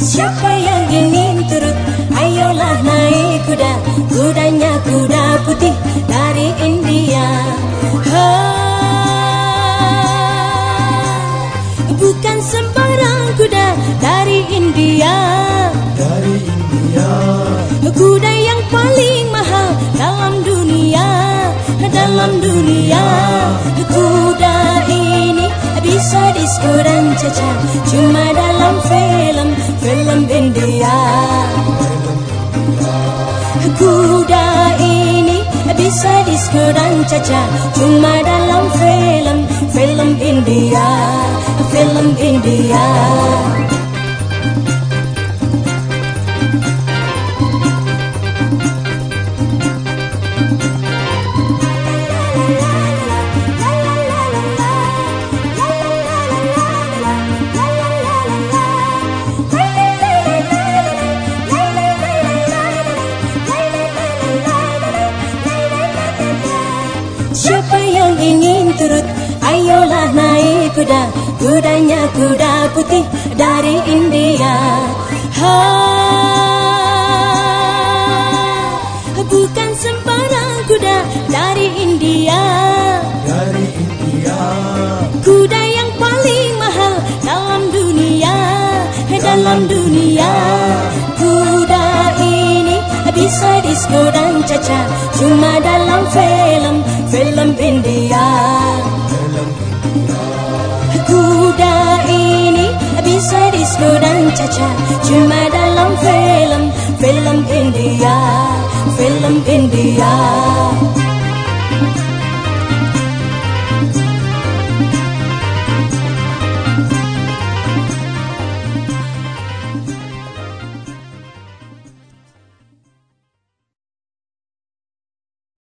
Siapa yang ingin turut? Ayolah naik kuda. Kudanya kuda putih dari India. Ha, Bukan sembarang kuda dari India. Dari India. Kuda yang paling mahal dalam dunia. Dalam dunia. Kuda ini bisa disko dan caca Cuma dalam film film India. Kuda ini bisa disko dan caca Cuma dalam film film India Film India Siapa yang ingin turut? Ayolah naik kuda. Kudanya kuda putih dari India. Ha, Bukan sembarang kuda dari India. Dari India. Kuda yang paling mahal dalam dunia. Dalam dunia. Kuda ini bisa disko dan caca. Cuma dalam film film India Dalam India Kuda ini bisa disco dan caca Cuma dalam film film India Film India